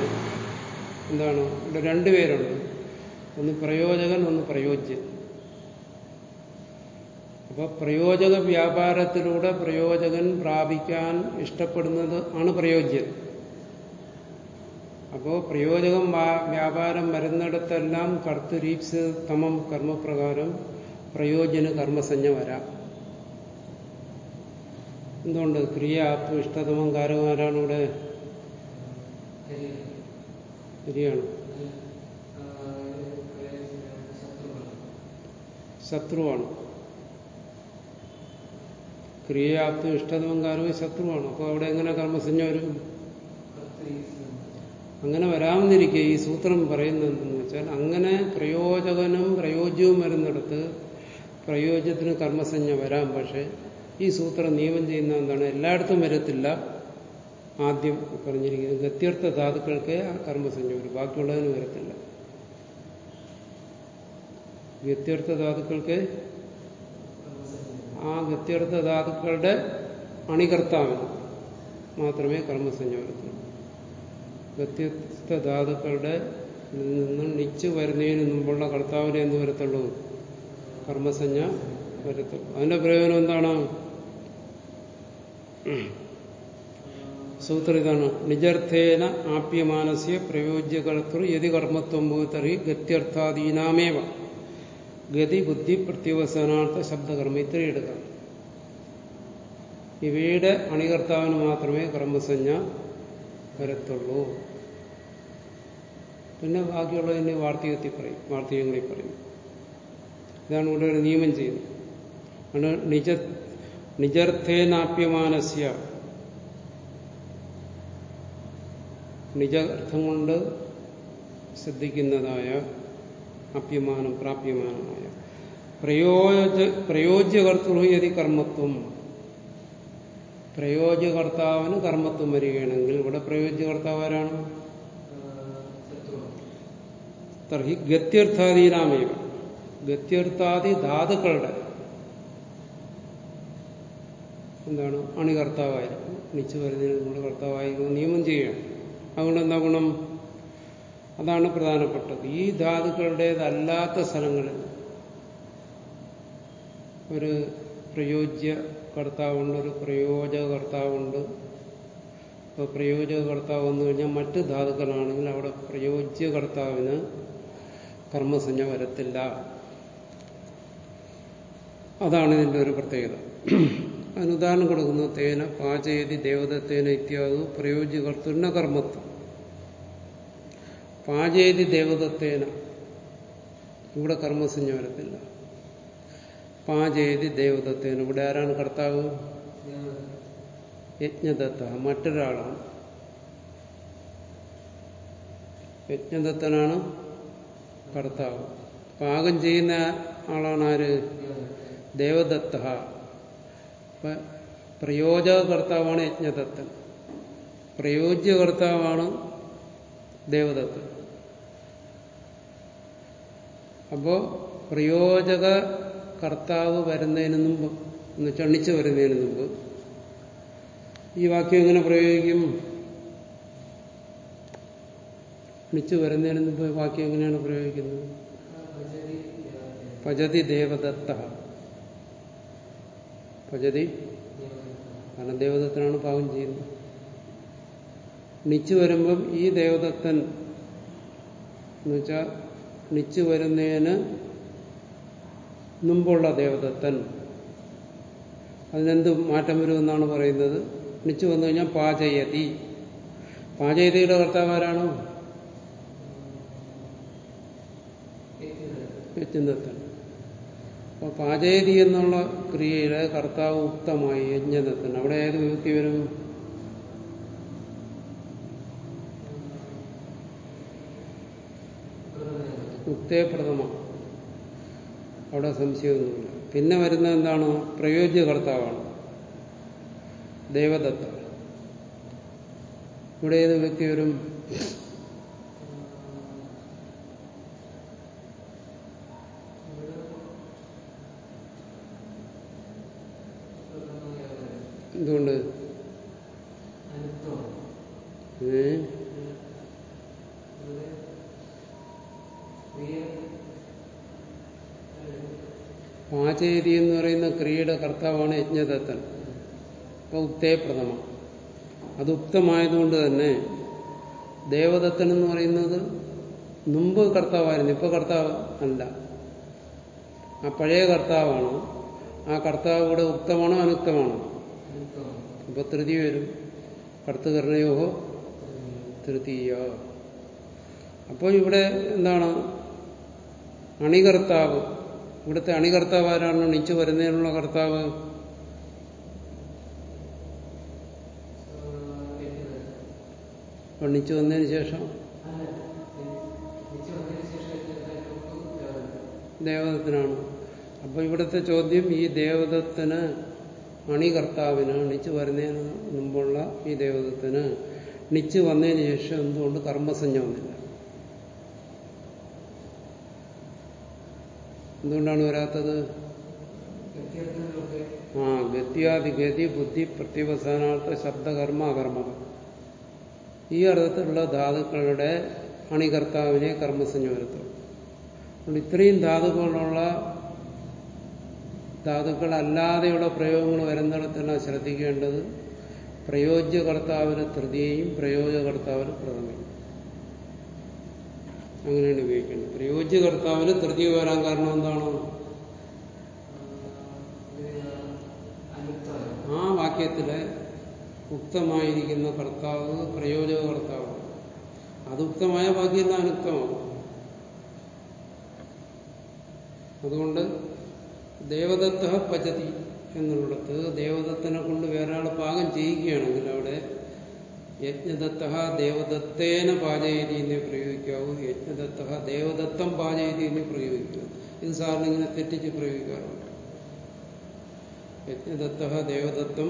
എന്താണ്? ഇവിടെ രണ്ടുപേരുണ്ട് ഒന്ന് പ്രയോജകൻ ഒന്ന് പ്രയോജ്യൻ. അപ്പോൾ പ്രയോജക വ്യാപാരത്തിലൂടെ പ്രയോജകൻ പ്രാപിക്കാൻ ഇഷ്ടപ്പെടുന്നത് ആണ് പ്രയോജ്യം. അപ്പോൾ പ്രയോജകം വ്യാപാരം വരുന്നിടത്തെല്ലാം കർത്തരീപ്സ് തമം കർമ്മപ്രകാരം പ്രയോജന കർമ്മസഞ്ജ വരാം. എന്തുകൊണ്ട്? ക്രിയ ആത്മ ഇഷ്ടതമം കാരകമാരാണ് ഇവിടെ? ശരിയാണ്. ശത്രുവാണ്. ക്രിയാപ്തി ഇഷ്ടതമം കാരകം ശത്രുവാണ്. അപ്പോൾ അവിടെ എങ്ങനെ കർമ്മസഞ്ജ വരും? അങ്ങനെ വരാമെന്നിരിക്കെ ഈ സൂത്രം പറയുന്നത് എന്തെന്ന് വെച്ചാൽ അങ്ങനെ പ്രയോജകനും പ്രയോജ്യവും വരുന്നിടത്ത് പ്രയോജ്യത്തിന് കർമ്മസഞ്ജ വരാം. പക്ഷേ ഈ സൂത്രം നിയമം ചെയ്യുന്ന എന്താണ്? എല്ലായിടത്തും വരത്തില്ല. ആദ്യം പറഞ്ഞിരിക്കുന്നത് ഗത്യർത്ഥ ധാതുക്കൾക്ക് കർമ്മസഞ്ജ വരും. ബാക്കിയുള്ളതിന് വരത്തില്ല. വ്യത്യർത്ഥ ധാതുക്കൾക്ക് ആ ഗത്യർത്ഥ ധാതുക്കളുടെ അണികർത്താവിന് മാത്രമേ കർമ്മസഞ്ജ വരത്തുള്ളൂ വ്യത്യസ്ത ധാതുക്കളുടെ നിന്നും നിച്ച് വരുന്നതിന് മുമ്പുള്ള കർത്താവിനെ എന്ത് വരത്തുള്ളൂ? കർമ്മസഞ്ജ വരത്തുള്ളൂ. അതിന്റെ പ്രയോജനം എന്താണ്? സൂത്രം ഇതാണ്. നിജർത്ഥേന ആപ്യമാനസ്യ പ്രയോജ്യകർത്തൃ യതി കർമ്മത്വം ഭൂതറി ഗത്യർത്ഥാദീനാമേവ. ഗതി ബുദ്ധി പ്രത്യുപസനാർത്ഥ ശബ്ദകർമ്മ ഇത്രയും എടുക്കാം. ഇവയുടെ അണികർത്താവിന് മാത്രമേ കർമ്മസഞ്ജ വരത്തുള്ളൂ. പിന്നെ ബാക്കിയുള്ളതിന് വാർത്തകത്തിൽ പറയും വാർത്തകങ്ങളിൽ പറയും. ഇതാണ് ഇവിടെ ഒരു നിയമം ചെയ്യുന്നത്. നിജ നിജർത്ഥേനാപ്യമാനസ്യ. നിജ അർത്ഥം കൊണ്ട് ശ്രദ്ധിക്കുന്നതായ അപ്യമാനം പ്രാപ്യമാനമായ പ്രയോജ പ്രയോജ്യകർത്തൃ യതി കർമ്മത്വം. പ്രയോജ്യകർത്താവിന് കർമ്മത്വം വരികയാണെങ്കിൽ ഇവിടെ പ്രയോജ്യകർത്താവ് ആരാണ് തർഹി ഗത്യർത്ഥാദീനാമേവ ഗത്യർത്ഥാദി ധാതുക്കളുടെ എന്താണ്? അണികർത്താവായിരിക്കും. നിച്ചു വരുന്നതിന് നമ്മുടെ കർത്താവായിരിക്കും. നിയമം ചെയ്യുകയാണ്. അതുകൊണ്ട് എന്താ ഗുണം? അതാണ് പ്രധാനപ്പെട്ടത്. ഈ ധാതുക്കളുടേതല്ലാത്ത സ്ഥലങ്ങളിൽ ഒരു പ്രയോജ്യ കർത്താവുണ്ട് ഒരു പ്രയോജക കർത്താവുണ്ട്. ഇപ്പോൾ പ്രയോജക കർത്താവ് വന്നു കഴിഞ്ഞാൽ മറ്റ് ധാതുക്കളാണെങ്കിൽ അവിടെ പ്രയോജ്യ കർത്താവിന് കർമ്മസഞ്ജ വരത്തില്ല. അതാണ് ഇതിന്റെ ഒരു പ്രത്യേകത. അതിനുദാഹരണം കൊടുക്കുന്നു തേന പാചയതി ദേവതത്തേന ഇത്യാദു പ്രയോജ്യകർത്തുന്ന കർമ്മത്വം. പാചയതി ദേവതത്വേന. ഇവിടെ കർമ്മസഞ്ജ വരത്തില്ല പാചേതി ദേവതത്വേന. ഇവിടെ ആരാണ് കർത്താവ്? യജ്ഞദത്ത. മറ്റൊരാളാണ്. യജ്ഞദത്തനാണ് കർത്താവ്. പാകം ചെയ്യുന്ന ആളാണ് ആര്? ദേവദത്ത. പ്രയോജക കർത്താവാണ് യജ്ഞദത്തൻ. പ്രയോജ്യ കർത്താവാണ് ദേവദത്തൻ. അപ്പോ പ്രയോജക കർത്താവ് വരുന്നതിന് മുമ്പ് എന്ന് ചണിച്ച് വരുന്നതിന് മുമ്പ് ഈ വാക്യം എങ്ങനെ പ്രയോഗിക്കും? ണിച്ചു വരുന്നതിന് മുമ്പ് വാക്യം എങ്ങനെയാണ് പ്രയോഗിക്കുന്നത്? പജതി ദേവദത്ത. പജതി കാരണം ദേവദത്തനാണ് പാകം ചെയ്യുന്നത്. നിച്ചു വരുമ്പം ഈ ദേവദത്തൻ എന്ന് വെച്ചാൽ നിച്ചു വരുന്നതിന് മുമ്പുള്ള ദേവദത്തൻ. അതിനെന്ത് മാറ്റം വരുമെന്നാണ് പറയുന്നത്? നിച്ചു വന്നു കഴിഞ്ഞാൽ പാചയതി. പാചയതിയുടെ കർത്താവ് ആരാണോ യജ്ഞദത്തൻ. അപ്പോൾ പാചയതി എന്നുള്ള ക്രിയയുടെ കർത്താവ് ഉക്തമായി യജ്ഞദത്തൻ. അവിടെ ഏത് വിഭക്തി വരും? ഉക്തേ പ്രഥമ അവിടെ സംശയമൊന്നുമില്ല. പിന്നെ വരുന്ന എന്താണ്? പ്രയോജ്യ കർത്താവാണ് ദേവദത്ത. ഇവിടെ ഏത് വ്യക്തി വരും എന്തുകൊണ്ട് ഏ പാചേരി എന്ന് പറയുന്ന ക്രിയയുടെ കർത്താവാണ് യജ്ഞദത്തൻ. അപ്പൊ ഉക്തേ പ്രഥമ അത് ഉക്തമായതുകൊണ്ട് തന്നെ ദേവദത്തൻ എന്ന് പറയുന്നത് മുമ്പ് കർത്താവായിരുന്നു ഇപ്പൊ കർത്താവ് അല്ല. ആ പഴയ കർത്താവാണ്? ആ കർത്താവ് ഇവിടെ ഉക്തമാണോ അനുക്തമാണോ? ഇപ്പൊ തൃതി വരും. കർത്തകർണയോഹോ തൃതീയ അപ്പോൾ ഇവിടെ എന്താണ്? അണികർത്താവ്. ഇവിടുത്തെ അണികർത്താവ് ആരാണ്? നിച്ചു വരുന്നതിനുള്ള കർത്താവ്. നിച്ചു വന്നതിന് ശേഷം? ദേവതത്തിനാണ് അപ്പൊ ഇവിടുത്തെ ചോദ്യം ഈ ദേവതത്തിന് അണികർത്താവിന് നിച്ചു വരുന്നതിന് മുമ്പുള്ള ഈ ദേവതത്തിന് നിച്ചു വന്നതിന് ശേഷം എന്തുകൊണ്ട് കർമ്മസഞ്ജ വന്നില്ല? എന്തുകൊണ്ടാണ് വരാത്തത്? ആ ഗത്യാദി ഗതി ബുദ്ധി പ്രത്യവസാനാർത്ഥ ശബ്ദകർമ്മ അകർമ്മ. ഈ അർത്ഥത്തിലുള്ള ധാതുക്കളുടെ അണികർത്താവിനെ കർമ്മസഞ്ജ അതുകൊണ്ട് ഇത്രയും ധാതുക്കളുള്ള ധാതുക്കളല്ലാതെയുള്ള പ്രയോഗങ്ങൾ വരുന്നിടത്തെല്ലാം ശ്രദ്ധിക്കേണ്ടത് പ്രയോജ്യകർത്താവിന് തൃതിയെയും പ്രയോജകർത്താവിന് പ്രഥമയും. അങ്ങനെയാണ് ഉപയോഗിക്കേണ്ടത്. പ്രയോജ്യകർത്താവിന് തൃതീയ വരാൻ കാരണം എന്താണ്? ആ വാക്യത്തിലെ ഉക്തമായിരിക്കുന്ന കർത്താവ് പ്രയോജക കർത്താവ് അത് ഉക്തമായ വാക്യമല്ല അനുക്തമാവും അതുകൊണ്ട് ദേവദത്ത പചതി എന്നുള്ളിടത്ത് ദേവദത്തനെ കൊണ്ട് വേറെ ആൾ പാകം ചെയ്യുകയാണെങ്കിൽ അവിടെ യജ്ഞദത്ത ദേവദത്തേന പാചയതി എന്നേ പ്രയോഗിക്കാവൂ. യജ്ഞദത്ത ദേവദത്തം പാചയതി എന്നേ പ്രയോഗിക്കുക. ഇത് സാറിന് ഇങ്ങനെ തെറ്റിച്ച് പ്രയോഗിക്കാറുണ്ട്. യജ്ഞദത്ത ദേവദത്തം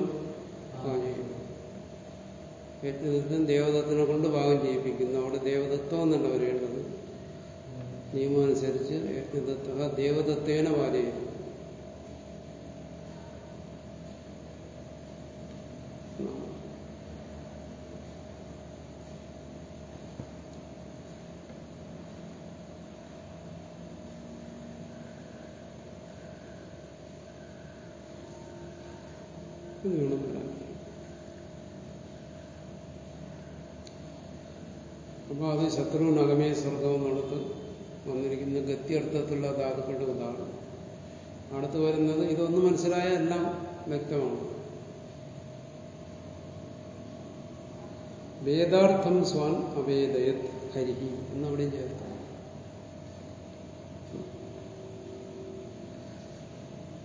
പാചയം യജ്ഞദത്തം ദേവദത്തിനെ കൊണ്ട് പാകം ചെയ്യിപ്പിക്കുന്നു. അവിടെ ദേവദത്തം എന്നല്ല പറയേണ്ടത്. നിയമമനുസരിച്ച് യജ്ഞദത്ത ദേവദത്തേന പാചയം വേണം പറയാൻ അപ്പോൾ അത് ശത്രുവിനകമേ സ്വർഗം എന്നുള്ളത് വന്നിരിക്കുന്ന ഗത്യർത്ഥത്തിലുള്ള ധാതുക്കളുടെ ഉദാഹരണം. അടുത്ത് വരുന്നത് ഇതൊന്ന് മനസ്സിലായ എല്ലാം വ്യക്തമാണ്. വേദാർത്ഥം സ്വാൻ അവേദയത് ഹരിഹി എന്നവിടെയും ചേർത്ത്.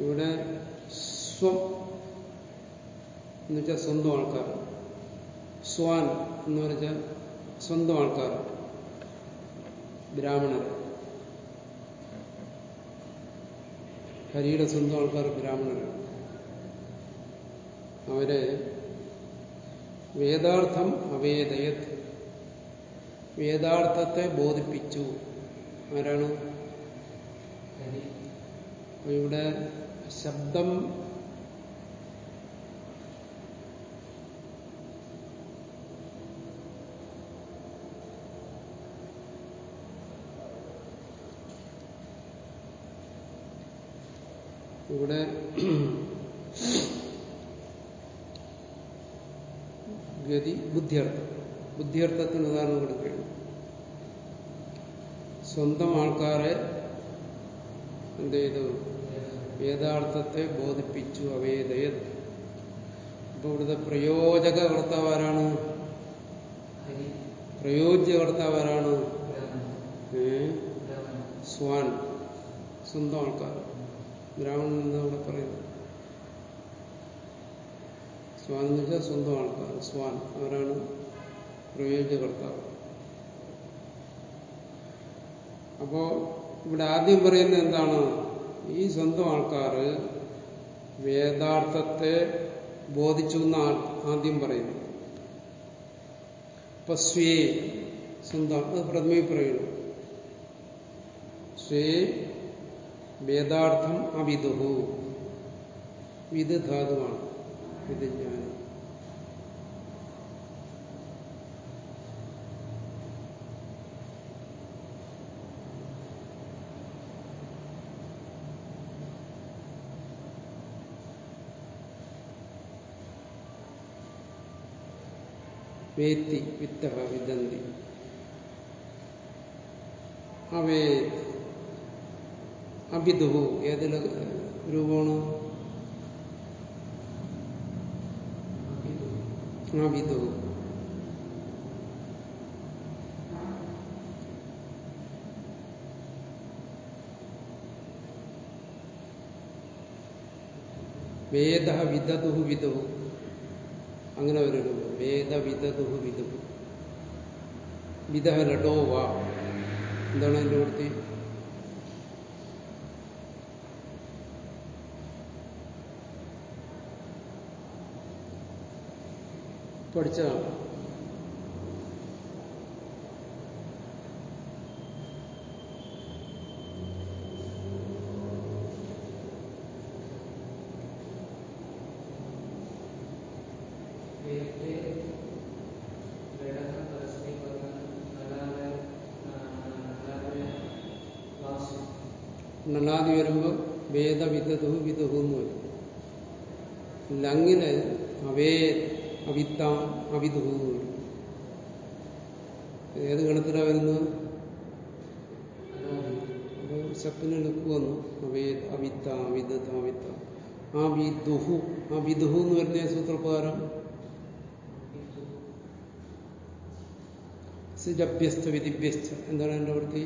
ഇവിടെ സ്വം എന്നുവെച്ചാൽ സ്വന്തം ആൾക്കാർ സ്വാൻ എന്ന് പറഞ്ഞാൽ സ്വന്തം ആൾക്കാർ ബ്രാഹ്മണർ. ഹരിയുടെ സ്വന്തം ആൾക്കാർ ബ്രാഹ്മണരാണ് അവരെ വേദാർത്ഥം അവേദയത് വേദാർത്ഥത്തെ ബോധിപ്പിച്ചു. ആരാണ്? ഇവിടെ ശബ്ദം ഇവിടെ ഗതി ബുദ്ധിയർത്ഥം. ബുദ്ധിയർത്ഥത്തിന് ഉദാഹരണം കൊടുക്കുകയാണ് സ്വന്തം ആൾക്കാരെ എന്ത് ചെയ്തു വേദാർത്ഥത്തെ ബോധിപ്പിച്ചു. അവേദയത് അപ്പൊ ഇവിടുത്തെ പ്രയോജക കർത്താവാരാണ്? പ്രയോജ്യ കർത്താവാരാണ്? സ്വാൻ. സ്വന്തം ആൾക്കാർ. ബ്രാഹ്മണൻ എന്ന് അവിടെ പറയുന്നത് സ്വാൻ എന്ന് വെച്ചാൽ സ്വന്തം ആൾക്കാർ സ്വാൻ അവരാണ് പ്രയോജനകർത്താവ് അപ്പോ ഇവിടെ ആദ്യം പറയുന്നത് എന്താണ്? ഈ സ്വന്തം ആൾക്കാർ വേദാർത്ഥത്തെ ബോധിച്ചു എന്ന് ആദ്യം പറയുന്നു. അപ്പൊ സ്വേ സ്വന്തം അത് പ്രഥമേ പറയുന്നു. സ്വേ വേദാർത്ഥം അവിദുഹു വിദ് ധാതുവാണ്. വിധിജ്ഞാനം വേത്തി വിത്ത വിദന്തി. അവേ അഭിദുഹു ഏതിലെ രൂപമാണ്? അഭിദുഹു വേദ വിദതുഹു വിദുഹു അങ്ങനെ ഒരു വേദ വിദതുഹു വിദുഹു വിദ ലഡോ വാ. എന്താണ് അതിന്റെ വൃത്തി? പഠിച്ചതാണ് നല്ലാതി വരുമ്പോൾ വേദവിദതു വിദുഹു എന്ന് വരും ലങ്ങിന് അവേ അവിത്താം അവിദുഹു എന്ന് വരും ഏത് ഗണത്തിലാണ് വരുന്നത് ശപ്പിന് ലുക്ക് വന്നു അവേ അവിത്ത അവിദത്ത അവിത്ത ആ വിദുഹു ആ വിദുഹു എന്ന് വരുന്ന സൂത്രപ്രകാരം സിജഭ്യസ്ത വിധിഭ്യസ്ത എന്താണ് എന്റെ വൃത്തി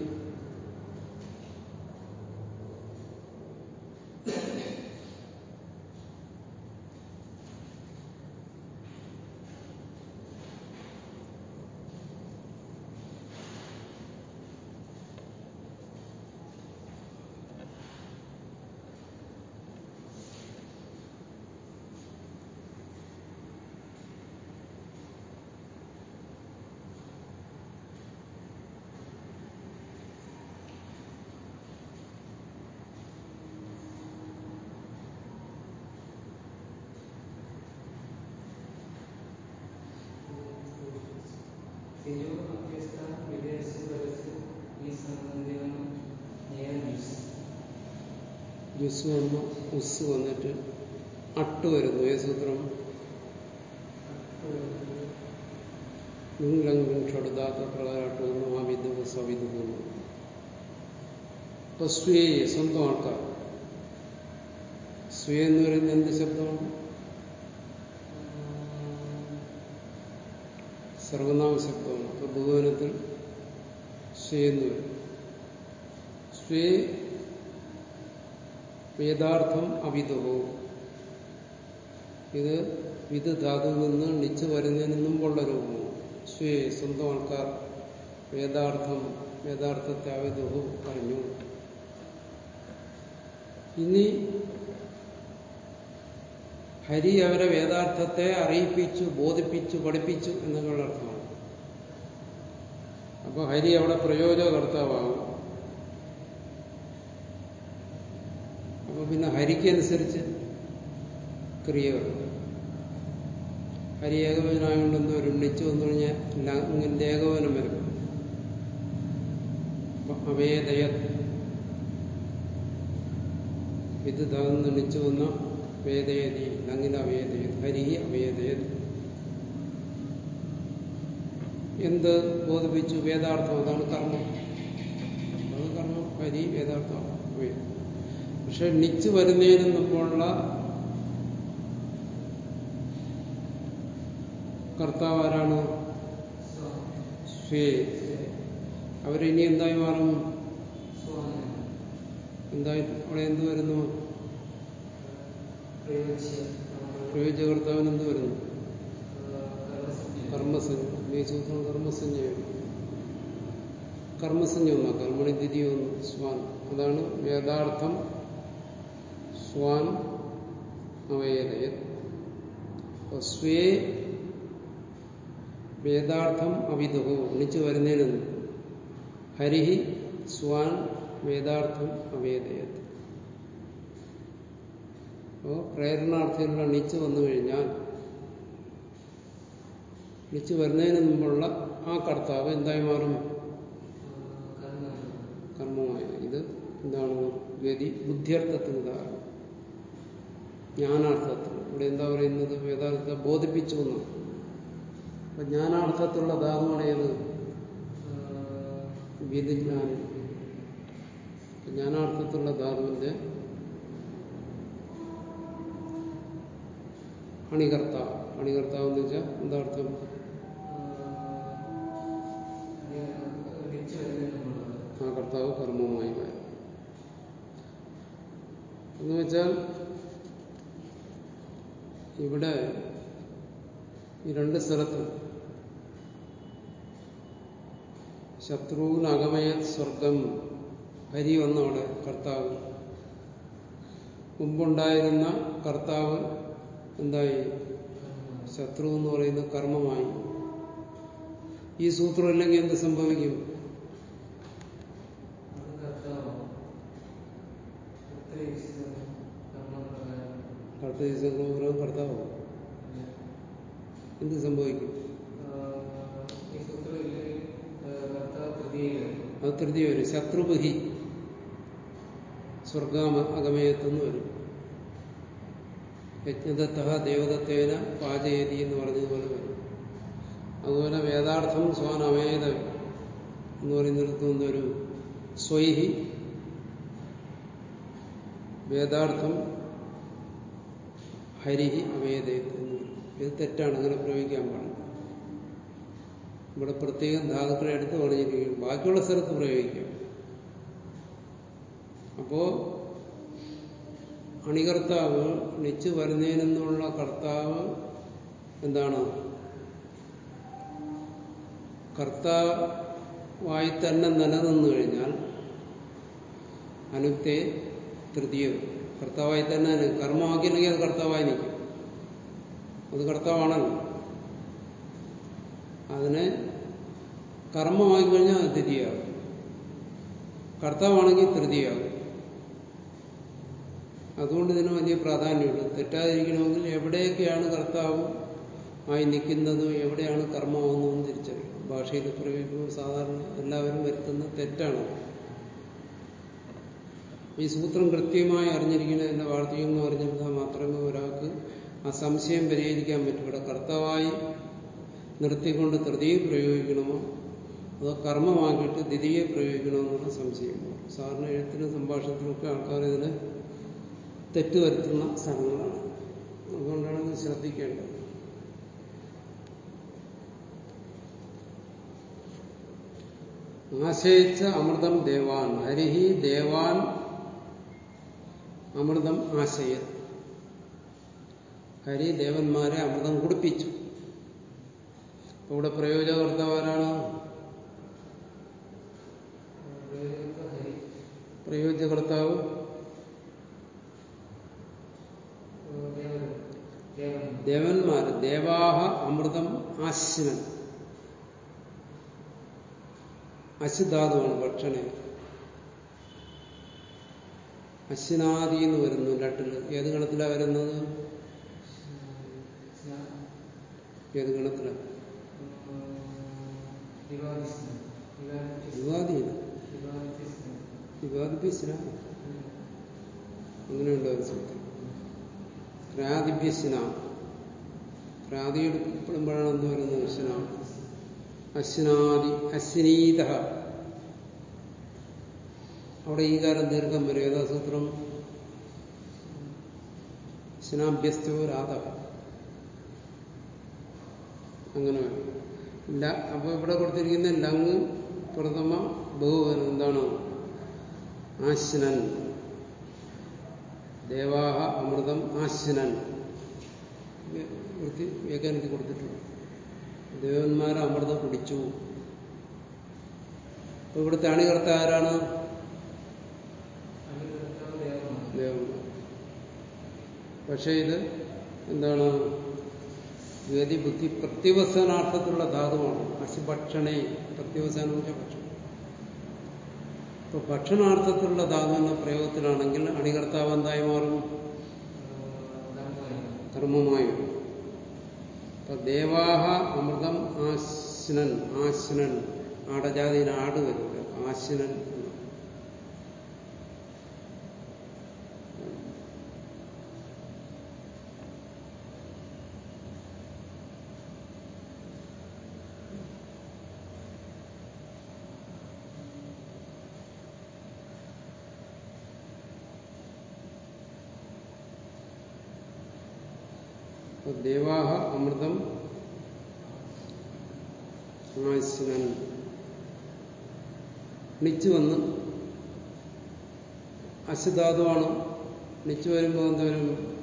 തിരു അഭ്യസ്ത വിദേശ വരച്ച് ഈ സംബന്ധിയാണ് ന്യായാധീശം ജുസ് വന്നു. ഉസ് വന്നിട്ട് അട്ട് വരുന്നു. ഏ സൂത്രം ലിംഗം ഷടുദാത്ത പ്രകാരമായിട്ട് വന്നു. ആ വിധു സവിധ വന്നു. അപ്പൊ സ്വേ സ്വന്തം ആൾക്കാർ. എന്ന് പറയുന്നത് എന്ത് ശബ്ദമാണ്? സർവനാമ ശബ്ദമാണ്. അപ്പൊ വരും. സ്വേ വേദാർത്ഥം അവിധവോ. ഇത് വിത് ധാതുവിൽ നിന്ന് നിച്ച് വരുന്നതിന് മുമ്പുള്ള രൂപമാണ് സ്വേ സ്വന്തം ആൾക്കാർ വേദാർത്ഥം വേദാർത്ഥത്തെ അവിതുഹു പറഞ്ഞു. ഇനി ഹരി അവരെ വേദാർത്ഥത്തെ അറിയിപ്പിച്ചു ബോധിപ്പിച്ചു പഠിപ്പിച്ചു എന്നുള്ള അർത്ഥമാണ്. അപ്പൊ ഹരി അവിടെ പ്രയോജകർത്താവാകും അപ്പൊ പിന്നെ ഹരിക്കനുസരിച്ച് ക്രിയകൾ. ഹരി ഏകവചനായതുകൊണ്ട് എന്തോ ഒരു നിച്ചു വന്നു കഴിഞ്ഞാൽ ലങ്ങിന്റെ ഏകവനം വരും. അവേദയ ഇത് താന്ന് നിച്ചു വന്ന വേദയതി ലങ്ങിന്റെ അവേദയ ഹരി അവേദയത് എന്ത് ബോധിപ്പിച്ചു? വേദാർത്ഥം. അതാണ് കർമ്മം. അത് കർമ്മം. ഹരി വേദാർത്ഥം. വേദം പക്ഷെ നിച്ച് വരുന്നതിന് പോലുള്ള കർത്താവ് ആരാണ് സ്വേ അവരിനി എന്തായി മാറും? എന്തായി അവിടെ എന്ത് വരുന്നു? പ്രയോജകർത്താവിന് എന്ത് വരുന്നു? കർമ്മസഞ്ജ സൂത്രം കർമ്മസഞ്ജയാണ് കർമ്മസഞ്ജ ഒന്നാ കർമ്മണി ഒന്ന് സ്വാൻ. അതാണ് വേദാർത്ഥം. സ്വാൻ അവയതയ സ്വേ വേദാർത്ഥം അവിതുഹു ഒന്നിച്ചു വരുന്നതിന് ഹരിഹി സ്വാൻ വേദാർത്ഥം അവേദയത് അപ്പോ പ്രേരണാർത്ഥികളുടെ നിച്ച് വന്നു കഴിഞ്ഞാൽ നിച്ച് വരുന്നതിന് മുമ്പുള്ള ആ കർത്താവ് എന്തായി മാറും? കർമ്മമായ. ഇത് എന്താണ്? ഗതി ബുദ്ധിയർത്ഥത്തിന് ഉദാഹരണം ജ്ഞാനാർത്ഥത്തിൽ ഇവിടെ എന്താ പറയുന്നത്? വേദാർത്ഥത്തെ ബോധിപ്പിച്ചു എന്നാണ്. അപ്പൊ ജ്ഞാനാർത്ഥത്തിലുള്ള ധാതുവാണ് ഏത്? വിധിജ്ഞാനം ജ്ഞാനാർത്ഥത്തിലുള്ള ധാതുവിന്റെ അണികർത്താവ്. അണികർത്താവ് എന്ന് വെച്ചാൽ എന്താ അർത്ഥം? ഇവിടെ ഈ രണ്ട് സ്ഥലത്തും ശത്രുവിനകമയ സ്വർഗം ഹരി വന്നവിടെ കർത്താവ്. മുമ്പുണ്ടായിരുന്ന കർത്താവ് എന്തായി? ശത്രു എന്ന് പറയുന്ന കർമ്മമായി. ഈ സൂത്രം ഇല്ലെങ്കിൽ എന്ത് സംഭവിക്കും? കർത്തവ്യം കർത്താവ് എന്ത് സംഭവിക്കും? അത് തൃതീയ വരും. ശത്രുബഹി സ്വർഗാമ അഗമയത്തെന്ന് വരും. യജ്ഞദത്ത ദേവദത്തേന പാചയതി എന്ന് പറഞ്ഞതുപോലെ വരും. അതുപോലെ വേദാർത്ഥം സ്വാനവേദ എന്ന് പറയുന്നിടത്ത് എന്തൊരു സ്വൈഹി. വേദാർത്ഥം ഹരിഹി അവേദയത്ത് എന്ന് ഇത് തെറ്റാണ് അങ്ങനെ പ്രയോഗിക്കാൻ പാടില്ല. ഇവിടെ പ്രത്യേകം ധാതുക്കളെ എടുത്ത് പറഞ്ഞിരിക്കും ബാക്കിയുള്ള സ്ഥലത്ത് പ്രയോഗിക്കാം. അപ്പോ അണികർത്താവ് നിച്ച് വരുന്നതിനെന്നുള്ള കർത്താവ് എന്താണ്? കർത്താവായി തന്നെ നിലനിന്നു കഴിഞ്ഞാൽ അനുക്തെ തൃതീയ കർത്താവായി തന്നെ കർമ്മമാക്കിയില്ലെങ്കിൽ അത് കർത്താവായി നിൽക്കും. അത് കർത്താവാണല്ലോ. അതിനെ കർമ്മമായി കഴിഞ്ഞാൽ അത് തിരിയാകും. കർത്താവാണെങ്കിൽ തൃതിയാകും അതുകൊണ്ട് ഇതിന് വലിയ പ്രാധാന്യമുണ്ട്. തെറ്റാതിരിക്കണമെങ്കിൽ എവിടെയൊക്കെയാണ് കർത്താവ് ആയി നിൽക്കുന്നത്? എവിടെയാണ് കർമ്മമാകുന്നതെന്ന് തിരിച്ചറിയും ഭാഷയിൽ പ്രയോഗിക്കുമ്പോൾ സാധാരണ എല്ലാവരും വരുത്തുന്ന തെറ്റാണ് ഈ സൂത്രം കൃത്യമായി അറിഞ്ഞിരിക്കുന്നതിന്റെ വാർത്തകം എന്ന് പറഞ്ഞിരുന്നാൽ മാത്രമേ ഒരാൾക്ക് ആ സംശയം പരിഹരിക്കാൻ പറ്റും. ഇവിടെ കർത്താവായി നിർത്തിക്കൊണ്ട് തൃതിയെ പ്രയോഗിക്കണമോ? അതോ കർമ്മമാക്കിയിട്ട് ദ്വിതിയെ പ്രയോഗിക്കണമെന്നുള്ള സംശയം. സാറിന് എഴുത്തിനും സംഭാഷണത്തിനൊക്കെ ആൾക്കാർ ഇതിനെ തെറ്റുവരുത്തുന്ന സ്ഥലങ്ങളാണ് അതുകൊണ്ടാണ് ഇത് ശ്രദ്ധിക്കേണ്ടത്. ആശയിച്ച അമൃതം ദേവാൻ. ഹരിഹി ദേവാൻ അമൃതം ആശയ ഹരി ദേവന്മാരെ അമൃതം കുടിപ്പിച്ചു. ഇവിടെ പ്രയോജകർത്താവാരാണ് ഹരി പ്രയോജകർത്താവ് ദേവൻ ദേവൻ ദേവാഹ അമൃതം ആശ്നൻ അശുദ്ധാതുവാണ് ഭക്ഷണ. അശ്വനാദി എന്ന് വരുന്നു ലട്ടിൽ ഏത് ഗണത്തിലാണ് വരുന്നത്? ഏത് ഗണത്തിലാണ് വിവാദിസ്നം വിവാദിഭ്യസ്ന അങ്ങനെയുണ്ട് ഒരു എന്ത് വരുന്നത് സ്ന അശ്നാദി അശ്നീത അവിടെ ഈ കാലം ദീർഘം വരും. ഏതാ സൂത്രം? സ്നാഭ്യസ്തോ രാധ. അങ്ങനെ. വേണം അപ്പൊ ഇവിടെ കൊടുത്തിരിക്കുന്ന ലങ് പ്രഥമ ബഹുവനം എന്താണ്? ആശ്നൻ. ദേവാഹ അമൃതം ആശ്നൻ. വൃത്തി വ്യാഖ്യാനത്തിൽ കൊടുത്തിട്ടുണ്ട്. ദേവന്മാരെ അമൃതം കുടിച്ചു. അപ്പൊ ഇവിടുത്തെ അണികർത്ത ആരാണ്? ദേവന്മാർ. പക്ഷേ ഇത് എന്താണ്? ഗതി ബുദ്ധി പ്രത്യവസാനാർത്ഥത്തിലുള്ള ധാതുവാണ്. അശുഭക്ഷണേ പ്രത്യവസാനം എന്ന് വെച്ചാൽ ഭക്ഷണം. ഇപ്പൊ ഭക്ഷണാർത്ഥത്തിലുള്ള ധാതു എന്ന പ്രയോഗത്തിലാണെങ്കിൽ അണികർത്താവ് എന്തായി മാറും? കർമ്മമായി അപ്പൊ ദേവാഹ അമൃതം ആശ്നൻ ആശ്നൻ. ആടജാതിയിൽ ആട് വരില്ല ആശ്നൻ എന്ന്. അപ്പൊ ദേവാഹ അമൃതം ആശ്നൻ ണിച്ചു വന്ന് അശുധാതുവാണ് ണിച്ചു വരുമ്പോൾ എന്തോരും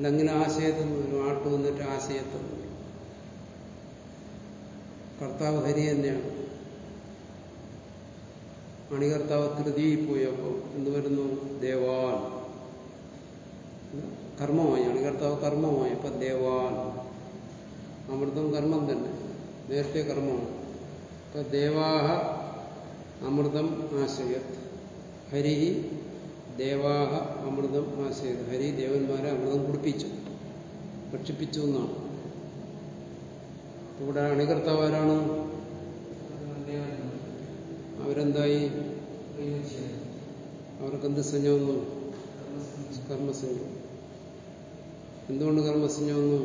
ലങ്ങിന് ആശയത്തിൽ വരും ആട്ട് വന്നിട്ട് ആശയത്തിൽ. കർത്താവ് ഹരി തന്നെയാണ്. അണികർത്താവ് തൃതിയിൽ പോയി അപ്പോൾ എന്ത് വരുന്നു? ദേവാൻ. കർമ്മമായി. അണികർത്താവ് കർമ്മമായി. അപ്പൊ ദേവാൻ. അമൃതം കർമ്മം തന്നെ. നേരത്തെ കർമ്മമാണ്. അപ്പൊ ദേവാഹ അമൃതം ആശയത് ഹരി ദേവാഹ അമൃതം ആശയത് ഹരി ദേവന്മാരെ അമൃതം കുടിപ്പിച്ചു. ഭക്ഷിപ്പിച്ചു എന്നാണ്. ഇവിടെ അണികർത്താവ് ആരാണ് അവരെന്തായി? അവർക്കെന്ത് കർമ്മസംഖ്യ കർമ്മസഞ്ജ. എന്തുകൊണ്ട് കർമ്മസഞ്ജമെന്നു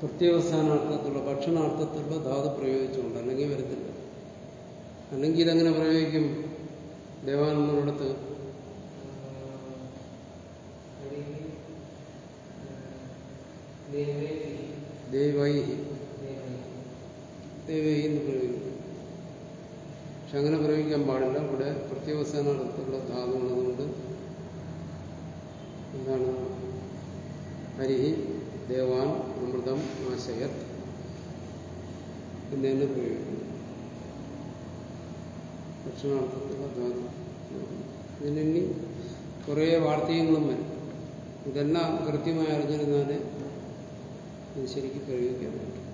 പ്രത്യവസാനാർത്ഥത്തിലുള്ള ഭക്ഷണാർത്ഥത്തിലുള്ള ധാതു പ്രയോഗിച്ചുകൊണ്ട് അല്ലെങ്കിൽ വരത്തില്ല. അല്ലെങ്കിൽ ഇതെങ്ങനെ പ്രയോഗിക്കും. ദേവാനന്ദനോടത്ത് ദേവൈഹി പ്രയോഗിക്കും. പക്ഷെ അങ്ങനെ പ്രയോഗിക്കാൻ പാടില്ല. ഇവിടെ പ്രത്യവസാനാർത്ഥത്തിലുള്ള ധാതുവാണതുകൊണ്ട് എന്താണ്? ഹരിഹി ദേവാൻ അമൃതം ആശയത് എന്ന് തന്നെ പ്രയോഗിക്കുന്നു ഭക്ഷണാർത്ഥത്തിലുള്ള ധാതു ഇതിനി കുറേ വാർത്തകങ്ങളും വരും. ഇതെല്ലാം കൃത്യമായി അറിഞ്ഞിരുന്നാലേ ഇത് ശരിക്കും പ്രയോഗിക്കാൻ പറ്റും.